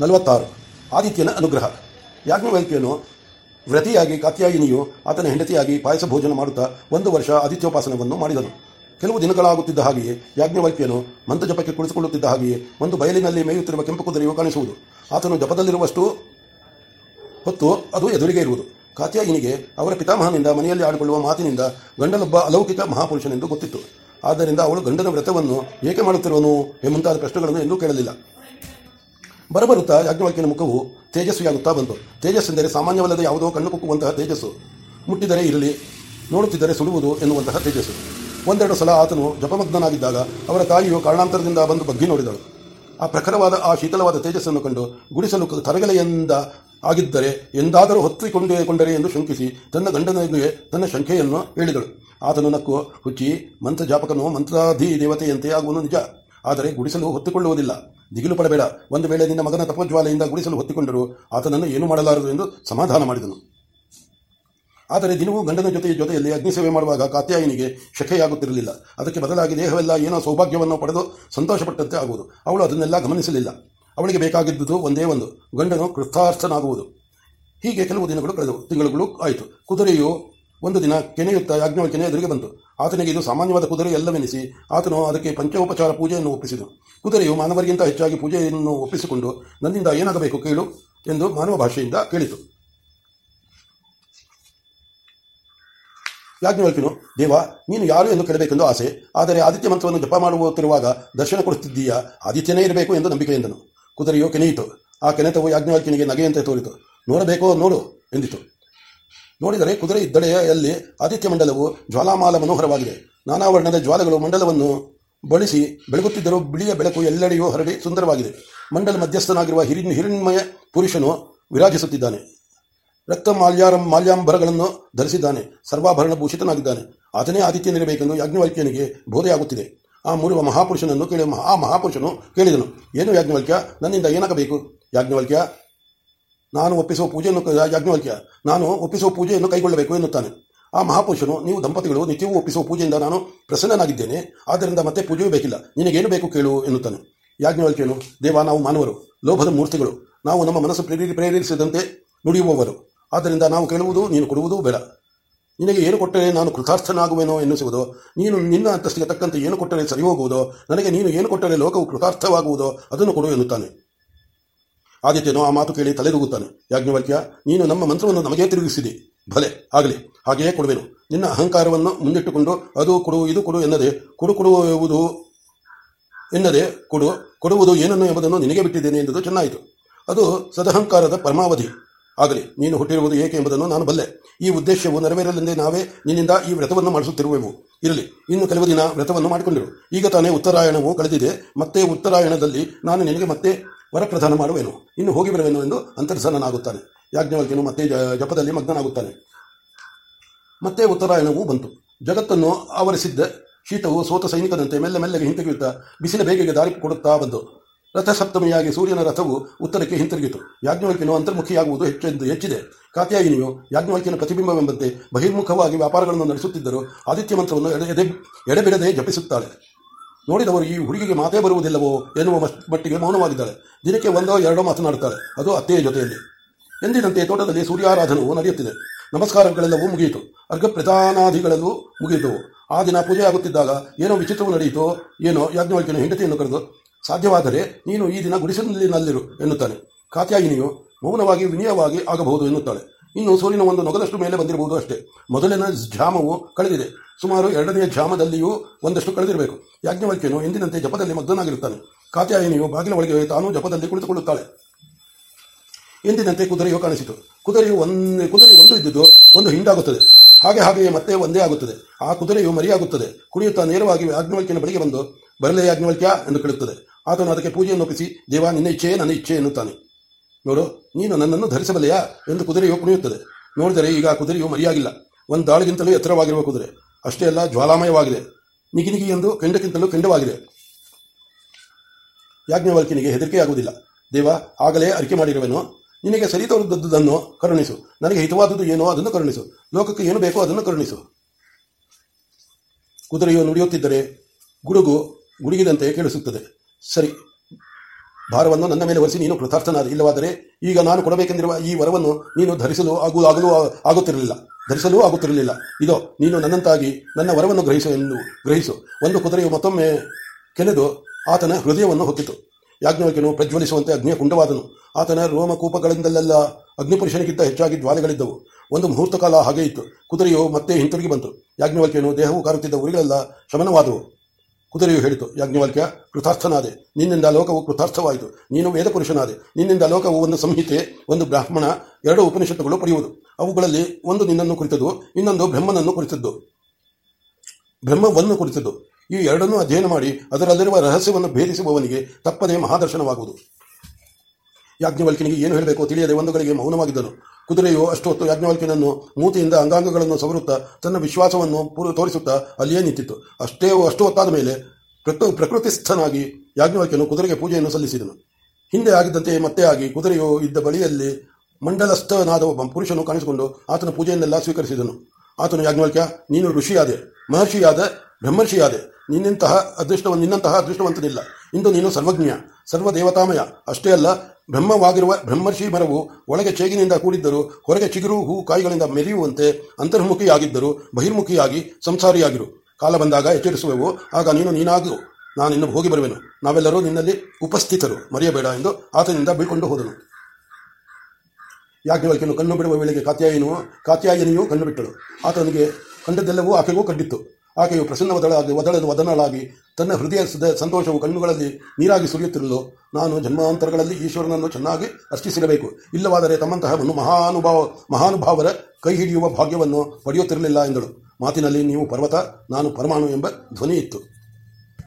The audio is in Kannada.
ನಲವತ್ತಾರು. ಆದಿತ್ಯನ ಅನುಗ್ರಹ. ಯಾಜ್ಞವೈಕ್ಯನು ವ್ರತಿಯಾಗಿ ಕಾತ್ಯಾಯಿನಿಯು ಆತನ ಹೆಂಡತಿಯಾಗಿ ಪಾಯಸ ಭೋಜನ ಮಾಡುತ್ತಾ ಒಂದು ವರ್ಷ ಆದಿತ್ಯೋಪಾಸನವನ್ನು ಮಾಡಿದನು. ಕೆಲವು ದಿನಗಳಾಗುತ್ತಿದ್ದ ಹಾಗೆಯೇ ಯಾಜ್ಞವೈಕ್ಯನು ಮಂತ್ರ ಜಪಕ್ಕೆ ಕುಳಿತುಕೊಳ್ಳುತ್ತಿದ್ದ ಹಾಗೆಯೇ ಒಂದು ಬಯಲಿನಲ್ಲಿ ಮೇಯುತ್ತಿರುವ ಕೆಂಪು ಕುದುರೆಯು ಕಾಣಿಸುವುದು. ಆತನು ಜಪದಲ್ಲಿರುವಷ್ಟು ಹೊತ್ತು ಅದು ಎದುರಿಗೆ ಇರುವುದು. ಕಾತ್ಯಾಯಿನಿಗೆ ಅವರ ಪಿತಾಮಹನಿಂದ ಮನೆಯಲ್ಲಿ ಆಡಿಕೊಳ್ಳುವ ಮಾತಿನಿಂದ ಗಂಡನೊಬ್ಬ ಅಲೌಕಿಕ ಮಹಾಪುರುಷನೆಂದು ಗೊತ್ತಿತ್ತು. ಆದ್ದರಿಂದ ಅವಳು ಗಂಡನ ವ್ರತವನ್ನು ಏಕೆ ಮಾಡುತ್ತಿರುವನು ಎಂಬಂತಾದ ಪ್ರಶ್ನೆಗಳನ್ನು ಎಂದೂ ಕೇಳಲಿಲ್ಲ. ಬರಬರುತ್ತಾ ಯಾಜ್ಞವಲ್ಕ್ಯನ ಮುಖವು ತೇಜಸ್ವಿಯಾಗುತ್ತಾ ಬಂತು. ತೇಜಸ್ಸೆಂದರೆ ಸಾಮಾನ್ಯವಲ್ಲದೆ ಯಾವುದೋ ಕಣ್ಣು ಕುಕ್ಕುವಂತಹ ತೇಜಸ್ಸು. ಮುಟ್ಟಿದರೆ ಇರಲಿ, ನೋಡುತ್ತಿದ್ದರೆ ಸುಡುವುದು ಎನ್ನುವಂತಹ ತೇಜಸ್ಸು. ಒಂದೆರಡು ಸಲ ಆತನು ಜಪಮಗ್ನಾಗಿದ್ದಾಗ ಅವರ ತಾಯಿಯು ಕಾರಣಾಂತರದಿಂದ ಬಂದು ಬಗ್ಗಿ ನೋಡಿದಳು. ಆ ಪ್ರಖರವಾದ, ಆ ಶೀತಲವಾದ ತೇಜಸ್ಸನ್ನು ಕಂಡು ಗುಡಿಸಲು ತರಗಲೆಯಿಂದ ಆಗಿದ್ದರೆ ಎಂದಾದರೂ ಹೊತ್ತಿಕೊಂಡೇ ಕೊಂಡರೆ ಎಂದು ಶಂಕಿಸಿ ತನ್ನ ಗಂಡನಿಗೆ ತನ್ನ ಶಂಕೆಯನ್ನು ಹೇಳಿದಳು. ಆತನು ನಕ್ಕು, ಹುಚ್ಚಿ ಮಂತ್ರ ಜಾಪಕನು ಮಂತ್ರಾಧಿ ದೇವತೆಯಂತೆ ಆಗುವನು ನಿಜ. ಆದರೆ ಗುಡಿಸಲು ಹೊತ್ತುಕೊಳ್ಳುವುದಿಲ್ಲ. ದಿಗಿಲು ಪಡಬೇಡ. ಒಂದು ವೇಳೆ ನಿನ್ನ ಮಗನ ತಪೋಜ್ವಾಲೆಯಿಂದ ಗುಡಿಸಲು ಹೊತ್ತಿಕೊಂಡರು ಆತನನ್ನು ಏನು ಮಾಡಲಾರದು ಎಂದು ಸಮಾಧಾನ ಮಾಡಿದನು. ಆದರೆ ದಿನವೂ ಗಂಡನ ಜೊತೆ ಜೊತೆಯಲ್ಲಿ ಅಗ್ನಿಸೇವೆ ಮಾಡುವಾಗ ಕಾತ್ಯಾಯಿನಿಗೆ ಶಕೆಯಾಗುತ್ತಿರಲಿಲ್ಲ ಅದಕ್ಕೆ ಬದಲಾಗಿ ದೇಹವೆಲ್ಲ ಏನೋ ಸೌಭಾಗ್ಯವನ್ನು ಪಡೆದು ಸಂತೋಷಪಟ್ಟಂತೆ ಆಗುವುದು. ಅವಳು ಅದನ್ನೆಲ್ಲ ಗಮನಿಸಲಿಲ್ಲ. ಅವಳಿಗೆ ಬೇಕಾಗಿದ್ದುದು ಒಂದೇ ಒಂದು, ಗಂಡನು ಕೃತಾರ್ಥನಾಗುವುದು ಹೀಗೆ ಕೆಲವು ದಿನಗಳು ಕಳೆದವು. ತಿಂಗಳುಗಳು ಆಯಿತು. ಕುದುರೆಯು ಒಂದು ದಿನ ಕೆನೆಯುತ್ತಾ ಯಾಜ್ಞವಲ್ಕ್ಯನ ಎದುರಿಗೆ ಬಂತು. ಆತನಿಗೆ ಇದು ಸಾಮಾನ್ಯವಾದ ಕುದುರೆ ಎಲ್ಲವೆನಿಸಿ ಆತನು ಅದಕ್ಕೆ ಪಂಚೋಪಚಾರ ಪೂಜೆಯನ್ನು ಒಪ್ಪಿಸಿದನು. ಕುದುರೆಯು ಮಾನವರಿಗಿಂತ ಹೆಚ್ಚಾಗಿ ಪೂಜೆಯನ್ನು ಒಪ್ಪಿಸಿಕೊಂಡು, ನನ್ನಿಂದ ಏನಾಗಬೇಕು ಕೇಳು ಎಂದು ಮಾನವ ಭಾಷೆಯಿಂದ ಕೇಳಿತು. ಯಾಜ್ಞವಲ್ಕಿನು ದೇವ, ನೀನು ಯಾರು ಎಂದು ಕೇಳಬೇಕೆಂದು ಆಸೆ, ಆದರೆ ಆದಿತ್ಯ ಮಂತ್ರವನ್ನು ಜಪ ಮಾಡುತ್ತಿರುವಾಗ ದರ್ಶನ ಕೊಡುತ್ತಿದ್ದೀಯಾ? ಆದಿತ್ಯನೇ ಇರಬೇಕು ಎಂದು ನಂಬಿಕೆ ಎಂದನು ಕುದುರೆಯು ಕೆನೆಯಿತು. ಆ ಕೆನೆತವು ಯಾಜ್ಞವಲ್ಕಿನಿಗೆ ನಗೆಯಂತೆ ತೋರಿತು. ನೋಡಬೇಕೋ? ನೋಡು ಎಂದಿತು. ನೋಡಿದರೆ ಕುದುರೆ ಇದ್ದಡೆಯಲ್ಲಿ ಆದಿತ್ಯ ಮಂಡಲವು ಜ್ವಾಲಾಮಾಲ ಮನೋಹರವಾಗಿದೆ ನಾನಾ ವರ್ಣದ ಜ್ವಾಲೆಗಳು ಮಂಡಲವನ್ನು ಬಳಸಿ ಬೆಳಗುತ್ತಿದ್ದರೂ ಬಿಳಿಯ ಬೆಳಕು ಎಲ್ಲೆಡೆಯೂ ಹರಡಿ ಸುಂದರವಾಗಿದೆ. ಮಂಡಲ ಮಧ್ಯಸ್ಥನಾಗಿರುವ ಹಿರಿನ್, ಹಿರಣ್ಮಯ ಪುರುಷನು ವಿರಾಜಿಸುತ್ತಿದ್ದಾನೆ. ರಕ್ತ ಮಾಲ್ಯಾರಂ, ಮಾಲ್ಯಾಂಬರಗಳನ್ನು ಧರಿಸಿದ್ದಾನೆ. ಸರ್ವಾಭರಣ ಭೂಷಿತನಾಗಿದ್ದಾನೆ. ಆತನೇ ಆದಿತ್ಯನಿರಬೇಕೆಂದು ಯಾಜ್ಞವಲ್ಕ್ಯನಿಗೆ ಬೋಧೆಯಾಗುತ್ತಿದೆ. ಆ ಮೂರುವ ಮಹಾಪುರುಷನನ್ನು ಕೇಳಿ, ಆ ಮಹಾಪುರುಷನು ಕೇಳಿದನು. ಏನು ಯಾಜ್ಞವಲ್ಕ್ಯ? ನನ್ನಿಂದ ಏನಾಗಬೇಕು? ಯಾಜ್ಞವಲ್ಕ್ಯ ನಾನು ಒಪ್ಪಿಸುವ ಪೂಜೆಯನ್ನು ಯಾಜ್ಞವಲ್ಕ್ಯ, ನಾನು ಒಪ್ಪಿಸುವ ಪೂಜೆಯನ್ನು ಕೈಗೊಳ್ಳಬೇಕು ಎನ್ನುತ್ತಾನೆ. ಆ ಮಹಾಪುರುಷನು, ನೀವು ದಂಪತಿಗಳು, ನಿತ್ಯವೂ ಒಪ್ಪಿಸುವ ಪೂಜೆಯಿಂದ ನಾನು ಪ್ರಸನ್ನನಾಗಿದ್ದೇನೆ, ಆದ್ದರಿಂದ ಮತ್ತೆ ಪೂಜೆಯೂ ಬೇಕಿಲ್ಲ. ನಿನಗೇನು ಬೇಕು ಕೇಳು ಎನ್ನುತ್ತಾನೆ. ಯಾಜ್ಞವಲ್ಕ್ಯನು, ದೇವ ನಾವು ಮಾನವರು, ಲೋಭದ ಮೂರ್ತಿಗಳು, ನಾವು ನಮ್ಮ ಮನಸ್ಸು ಪ್ರೇರಿ ಪ್ರೇರಿಸಿದಂತೆ ನುಡಿಯುವವರು. ಆದ್ದರಿಂದ ನಾವು ಕೇಳುವುದು, ನೀನು ಕೊಡುವುದು ಬೇಡ. ನಿನಗೆ ಏನು ಕೊಟ್ಟರೆ ನಾನು ಕೃತಾರ್ಥನಾಗುವೆನೋ ಎನ್ನಿಸುವುದು, ನೀನು ನಿನ್ನ ಅಂತಸ್ತಿಗೆ ತಕ್ಕಂತೆ ಏನು ಕೊಟ್ಟರೆ ಸರಿ ಹೋಗುವುದೋ ನನಗೆ ನೀನು ಏನು ಕೊಟ್ಟರೆ ಲೋಕವು ಕೃತಾರ್ಥವಾಗುವುದೋ, ಅದನ್ನು ಕೊಡು ಎನ್ನುತ್ತಾನೆ. ಆದಿತ್ಯನು ಆ ಮಾತು ಕೇಳಿ ತಲೆದೂಗುತ್ತಾನೆ. ಯಾಜ್ಞವಲ್ಕ್ಯ, ನೀನು ನಮ್ಮ ಮಂತ್ರವನ್ನು ನಮಗೆ ತಿರುಗಿಸಿದೆ. ಭಲೆ, ಆಗಲಿ, ಹಾಗೆಯೇ ಕೊಡುವೆನು. ನಿನ್ನ ಅಹಂಕಾರವನ್ನು ಮುಂದಿಟ್ಟುಕೊಂಡು ಅದು ಕೊಡು, ಇದು ಕೊಡು ಎನ್ನದೆ, ಕೊಡು ಕೊಡುವುದು ಎನ್ನದೆ ಕೊಡು, ಕೊಡುವುದು ಏನನ್ನು ಎಂಬುದನ್ನು ನಿನಗೆ ಬಿಟ್ಟಿದ್ದೇನೆ ಎಂಬುದು ಚೆನ್ನಾಯಿತು. ಅದು ಸದಹಂಕಾರದ ಪರಮಾವಧಿ. ಆಗಲಿ, ನೀನು ಹುಟ್ಟಿರುವುದು ಏಕೆ ಎಂಬುದನ್ನು ನಾನು ಬಲ್ಲೆ. ಈ ಉದ್ದೇಶವು ನೆರವೇರಲೆಂದೇ ನಾವೇ ನಿನ್ನಿಂದ ಈ ವ್ರತವನ್ನು ಮಾಡಿಸುತ್ತಿರುವೆವು. ಇರಲಿ, ಇನ್ನು ಕೆಲವು ದಿನ ವ್ರತವನ್ನು ಮಾಡಿಕೊಂಡಿರು. ಈಗ ತಾನೇ ಉತ್ತರಾಯಣವು ಕಳೆದಿದೆ. ಮತ್ತೆ ಉತ್ತರಾಯಣದಲ್ಲಿ ನಾನು ನಿನಗೆ ಮತ್ತೆ ವರಪ್ರದಾನ ಮಾಡುವೆನು ಇನ್ನು ಹೋಗಿ ಬರುವೆನು ಎಂದು ಅಂತರ್ಸನನಾಗುತ್ತಾನೆ ಯಾಜ್ಞವಲ್ಕಿಯನು ಮತ್ತೆ ಜಪದಲ್ಲಿ ಮಗ್ನನಾಗುತ್ತಾನೆ. ಮತ್ತೆ ಉತ್ತರಾಯಣವೂ ಬಂತು. ಜಗತ್ತನ್ನು ಆವರಿಸಿದ್ದ ಶೀತವು ಸೋತ ಸೈನಿಕದಂತೆ ಮೆಲ್ಲ ಮೆಲ್ಲಗೆ ಹಿಂತಿರುಗುತ್ತಾ ಬಿಸಿಲ ಬೇಗೆಗೆ ದಾರಿ ಕೊಡುತ್ತಾ ಬಂದು ರಥಸಪ್ತಮಿಯಾಗಿ ಸೂರ್ಯನ ರಥವು ಉತ್ತರಕ್ಕೆ ಹಿಂತಿರುಗಿತು. ಯಾಜ್ಞವಲ್ಕಿಯನು ಅಂತರ್ಮುಖಿಯಾಗುವುದು ಹೆಚ್ಚೆಂದು ಹೆಚ್ಚಿದೆ. ಕಾತ್ಯಾಯಿನಿಯು ಯಾಜ್ಞವಲ್ಕಿಯನ ಪ್ರತಿಬಿಂಬವೆಂಬಂತೆ ಬಹಿರ್ಮುಖವಾಗಿ ವ್ಯಾಪಾರಗಳನ್ನು ನಡೆಸುತ್ತಿದ್ದರೂ ಆದಿತ್ಯ ಮಂತ್ರವನ್ನು ಎಡೆ ಎಡೆಬಿಡದೆ ಜಪಿಸುತ್ತಾಳೆ. ನೋಡಿದವರು ಈ ಹುಡುಗಿಗೆ ಮಾತೇ ಬರುವುದಿಲ್ಲವೋ ಎನ್ನುವ ಮಟ್ಟಿಗೆ ಮೌನವಾಗಿದ್ದಾಳೆ ದಿನಕ್ಕೆ ಒಂದೋ ಎರಡೋ ಮಾತನಾಡುತ್ತಾಳೆ ಅದು ಅತ್ತೆಯ ಜೊತೆಯಲ್ಲಿ. ಎಂದಿನಂತೆ ತೋಟದಲ್ಲಿ ಸೂರ್ಯಾರಾಧನವು ನಡೆಯುತ್ತಿದೆ. ನಮಸ್ಕಾರಗಳೆಲ್ಲವೂ ಮುಗಿಯಿತು. ಅರ್ಘ ಪ್ರಧಾನಾದಿಗಳೆಲ್ಲವೂ ಮುಗಿಯಿತು. ಆ ದಿನ ಪೂಜೆ ಆಗುತ್ತಿದ್ದಾಗ ಏನೋ ವಿಚಿತ್ರವು ನಡೆಯಿತೋ ಏನೋ ಯಾಜ್ಞವಾಗಿನ ಹೆಂಡತಿಯನ್ನು ಕರೆದು, ಸಾಧ್ಯವಾದರೆ ನೀನು ಈ ದಿನ ಗುಡಿಸಲಿನಲ್ಲಿರು ಎನ್ನುತ್ತಾನೆ. ಕಾತ್ಯಾಯಿನಿಯು ಮೌನವಾಗಿ ವಿನಯವಾಗಿ ಆಗಬಹುದು ಎನ್ನುತ್ತಾಳೆ. ಇನ್ನು ಸೂರ್ಯನ ಒಂದು ನೊಗದಷ್ಟು ಮೇಲೆ ಬಂದಿರಬಹುದು ಅಷ್ಟೇ. ಮೊದಲಿನ ಜಾಮವು ಕಳೆದಿದೆ. ಸುಮಾರು ಎರಡನೆಯ ಜಾಮದಲ್ಲಿಯೂ ಒಂದಷ್ಟು ಕಳೆದಿರಬೇಕು. ಯಾಜ್ಞವಲ್ಕ್ಯನು ಎಂದಿನಂತೆ ಜಪದಲ್ಲಿ ಮಗ್ನನಾಗಿರುತ್ತಾನೆ. ಕಾತ್ಯಾಯಿನಿಯು ಬಾಗಿಲ ಒಳಗೆ ತಾನು ಜಪದಲ್ಲಿ ಕುಳಿತುಕೊಳ್ಳುತ್ತಾಳೆ. ಎಂದಿನಂತೆ ಕುದುರೆಯು ಕಾಣಿಸಿತು. ಕುದುರೆಯು ಒಂದು, ಕುದುರೆ ಒಂದು ಇದ್ದಿದ್ದು ಒಂದು ಹಿಂಡಾಗುತ್ತದೆ. ಹಾಗೆ ಹಾಗೆಯೇ ಮತ್ತೆ ಒಂದೇ ಆಗುತ್ತದೆ. ಆ ಕುದುರೆಯು ಮರಿಯಾಗುತ್ತದೆ. ಕುಣಿಯುತ್ತಾ ನೇರವಾಗಿ ಯಾಜ್ಞವಲ್ಕ್ಯನ ಬಳಿಗೆ ಬಂದು, ಬರಲೇ ಯಾಜ್ಞವಲ್ಕ್ಯ ಎಂದು ಕೇಳುತ್ತದೆ. ಆತನು ಅದಕ್ಕೆ ಪೂಜೆಯನ್ನು ಒಪ್ಪಿಸಿ, ದೇವ ನಿನ್ನ ಇಚ್ಛೆ ನನ್ನ ಇಚ್ಛೆ ಎನ್ನುತ್ತಾನೆ. ನೋಡು, ನೀನು ನನ್ನನ್ನು ಧರಿಸಬಲ್ಲೆಯಾ ಎಂದು ಕುದುರೆಯು ಕುಣಿಯುತ್ತದೆ. ನೋಡಿದರೆ ಈಗ ಕುದುರೆಯು ಮರಿಯಾಗಿಲ್ಲ. ಒಂದು ದಾಳಿಗಿಂತಲೂ ಎತ್ತರವಾಗಿರುವ ಕುದುರೆ. ಅಷ್ಟೇ ಅಲ್ಲ, ಜ್ವಾಲಾಮಯವಾಗಿದೆ. ನಿಗಿನಿಗಿ ನಿಗಿ ಎಂದು ಕೆಂಡಕ್ಕಿಂತಲೂ ಕೆಂಡವಾಗಿದೆ. ಯಾಜ್ಞವಲ್ಕಿನಿಗೆ ಹೆದರಿಕೆಯಾಗುವುದಿಲ್ಲ. ದೇವ, ಆಗಲೇ ಅರಿಕೆ ಮಾಡಿರುವೆನು. ನಿನಗೆ ಸರಿ ತೋರಿದ್ದುದನ್ನು ಕರುಣಿಸು. ನನಗೆ ಹಿತವಾದದ್ದು ಏನೋ ಅದನ್ನು ಕರುಣಿಸು. ಲೋಕಕ್ಕೆ ಏನು ಬೇಕೋ ಅದನ್ನು ಕರುಣಿಸು. ಕುದುರೆಯು ನುಡಿಯುತ್ತಿದ್ದರೆ ಗುಡುಗು ಗುಡುಗಿದಂತೆ ಕೇಳಿಸುತ್ತದೆ. ಸರಿ ಭಾರವನ್ನು ನನ್ನ ಮೇಲೆ ಒರೆಸಿ ನೀನು ಕೃತಾರ್ಥನಾದ ಇಲ್ಲವಾದರೆ ಈಗ ನಾನು ಕೊಡಬೇಕೆಂದಿರುವ ಈ ವರವನ್ನು ನೀನು ಧರಿಸಲು ಆಗು ಆಗಲೂ ಆಗುತ್ತಿರಲಿಲ್ಲ. ಧರಿಸಲೂ ಆಗುತ್ತಿರಲಿಲ್ಲ. ಇದು, ನೀನು ನನ್ನಂತಾಗಿ ನನ್ನ ವರವನ್ನು ಗ್ರಹಿಸು ಎಂದು ಗ್ರಹಿಸು. ಒಂದು ಕುದುರೆಯು ಮತ್ತೊಮ್ಮೆ ಕೆನೆದು ಆತನ ಹೃದಯವನ್ನು ಹೊಕ್ಕಿತು ಯಾಜ್ಞವಲ್ಕ್ಯನು ಪ್ರಜ್ವಲಿಸುವಂತೆ ಅಗ್ನಿಯ ಕುಂಡವಾದನು ಆತನ ರೋಮಕೂಪಗಳಿಂದಲೆಲ್ಲ ಅಗ್ನಿಪುರುಷನಿಗಿಂತ ಹೆಚ್ಚಾಗಿ ಜ್ವಾಲೆಗಳಿದ್ದವು. ಒಂದು ಮುಹೂರ್ತ ಕಾಲ ಹಾಗೆ ಇತ್ತು. ಕುದುರೆಯು ಮತ್ತೆ ಹಿಂತಿರುಗಿ ಬಂತು. ಯಾಜ್ಞವಲ್ಕ್ಯನು ದೇಹವು ಕಾರುತ್ತಿದ್ದ ಉರಿಗಳೆಲ್ಲ ಶಮನವಾದವು. ಕುದುರೆಯು ಹೇಳಿತು, ಯಾಜ್ಞವಲ್ಕ್ಯ, ಕೃತಾರ್ಥನಾದೆ. ನಿನ್ನಿಂದ ಲೋಕವು ಕೃತಾರ್ಥವಾಯಿತು. ನೀನು ವೇದಪುರುಷನಾದೆ. ನಿನ್ನಿಂದ ಲೋಕವು ಒಂದು ಸಂಹಿತೆ, ಒಂದು ಬ್ರಾಹ್ಮಣ, ಎರಡು ಉಪನಿಷತ್ತುಗಳು ಪಡೆಯುವುದು. ಅವುಗಳಲ್ಲಿ ಒಂದು ನಿನ್ನನ್ನು ಕುರಿತದ್ದು, ಇನ್ನೊಂದು ಬ್ರಹ್ಮನನ್ನು ಕುರಿತದ್ದು. ಬ್ರಹ್ಮವನ್ನು ಕುರಿತದ್ದು. ಈ ಎರಡನ್ನೂ ಅಧ್ಯಯನ ಮಾಡಿ, ಅದರಲ್ಲಿರುವ ರಹಸ್ಯವನ್ನು ಭೇದಿಸುವವನಿಗೆ ತಪ್ಪದೇ ಮಹಾದರ್ಶನವಾಗುವುದು. ಯಾಜ್ಞವಲ್ಕಿನಿಗೆ ಏನು ಹೇಳಬೇಕು ತಿಳಿಯದೆ ಒಂದು ಗಳಿಗೆ ಮೌನವಾಗಿದ್ದನು. ಕುದುರೆಯು ಅಷ್ಟು ಹೊತ್ತು ಯಾಜ್ಞವಲ್ಕಿನನ್ನು ಮೂತಿಯಿಂದ ಅಂಗಾಂಗಗಳನ್ನು ಸವರುತ್ತಾ ತನ್ನ ವಿಶ್ವಾಸವನ್ನು ಪೂರ್ವ ತೋರಿಸುತ್ತಾ ಅಲ್ಲಿಯೇ ನಿಂತಿತ್ತು. ಅಷ್ಟೇ ಅಷ್ಟು ಹೊತ್ತಾದ ಮೇಲೆ ಪ್ರಕೃ ಪ್ರಕೃತಿಸ್ಥನಾಗಿ ಯಾಜ್ಞವಲ್ಕ್ಯನು ಕುದುರೆಗೆ ಪೂಜೆಯನ್ನು ಸಲ್ಲಿಸಿದನು. ಹಿಂದೆ ಆಗಿದ್ದಂತೆ ಮತ್ತೆ ಆಗಿ ಕುದುರೆಯು ಇದ್ದ ಬಳಿಯಲ್ಲಿ ಮಂಡಲಸ್ಥನಾದ ಒಬ್ಬ ಪುರುಷನು ಕಾಣಿಸಿಕೊಂಡು ಆತನ ಪೂಜೆಯನ್ನೆಲ್ಲ ಸ್ವೀಕರಿಸಿದನು. ಆತನು ಯಾಜ್ಞವಲ್ಕ್ಯ, ನೀನು ಋಷಿಯಾದೆ, ಮಹರ್ಷಿಯಾದ, ಬ್ರಹ್ಮರ್ಷಿಯಾದೆ, ನಿನ್ನಂತಹ ಅದೃಷ್ಟವನ್ನು ನಿನ್ನಂತಹ ಅದೃಷ್ಟವಂತನಿಲ್ಲ. ಇಂದು ನೀನು ಸರ್ವಜ್ಞ, ಸರ್ವದೇವತಾಮಯ. ಅಷ್ಟೇ ಅಲ್ಲ ಬ್ರಹ್ಮವಾಗಿರುವ ಬ್ರಹ್ಮರ್ಷಿ ಮರವು ಒಳಗೆ ಚೇಗಿನಿಂದ ಕೂಡಿದ್ದರೂ ಹೊರಗೆ ಚಿಗುರು, ಹೂ, ಕಾಯಿಗಳಿಂದ ಮೆರೆಯುವಂತೆ ಅಂತರ್ಮುಖಿಯಾಗಿದ್ದರೂ ಬಹಿರ್ಮುಖಿಯಾಗಿ ಸಂಸಾರಿಯಾಗಿರು. ಕಾಲ ಬಂದಾಗ ಎಚ್ಚರಿಸುವೆವು, ಆಗ ನೀನು ನೀನಾಗು ನಾನಿನ್ನು ಹೋಗಿ ಬರುವೆನು. ನಾವೆಲ್ಲರೂ ನಿನ್ನಲ್ಲಿ ಉಪಸ್ಥಿತರು, ಮರೆಯಬೇಡ ಎಂದು ಆತನಿಂದ ಬೀಳ್ಕೊಂಡು ಹೋದನು. ಯಾಜ್ಞವಲ್ಕ್ಯನು ಕಣ್ಣು ಬಿಡುವ ವೇಳೆಗೆ ಕಾತ್ಯಾಯನು, ಕಾತ್ಯಾಯನಿಯೂ ಕಣ್ಣು ಬಿಟ್ಟಳು. ಆತನಿಗೆ ಕಂಡದ್ದೆಲ್ಲವೂ ಆಕೆಗೂ ಕಂಡಿತ್ತು. ಆಕೆಯು ಪ್ರಸನ್ನವದಳಾಗಿ ಒದಳಲು ವದನಳಾಗಿ ತನ್ನ ಹೃದಯ ಸಂತೋಷವು ಕಣ್ಣುಗಳಲ್ಲಿ ನೀರಾಗಿ ಸುರಿಯುತ್ತಿರಲು ನಾನು ಜನ್ಮಾಂತರಗಳಲ್ಲಿ ಈಶ್ವರನನ್ನು ಚೆನ್ನಾಗಿ ಅರ್ಚಿಸಿರಬೇಕು. ಇಲ್ಲವಾದರೆ ತಮ್ಮಂತಹ ಒಂದು ಮಹಾನುಭಾವ ಮಹಾನುಭಾವರ ಕೈ ಹಿಡಿಯುವ ಭಾಗ್ಯವನ್ನು ಪಡೆಯುತ್ತಿರಲಿಲ್ಲ ಎಂದಳು. ಮಾತಿನಲ್ಲಿ ನೀವು ಪರ್ವತ, ನಾನು ಪರಮಾಣು ಎಂಬ ಧ್ವನಿ ಇತ್ತು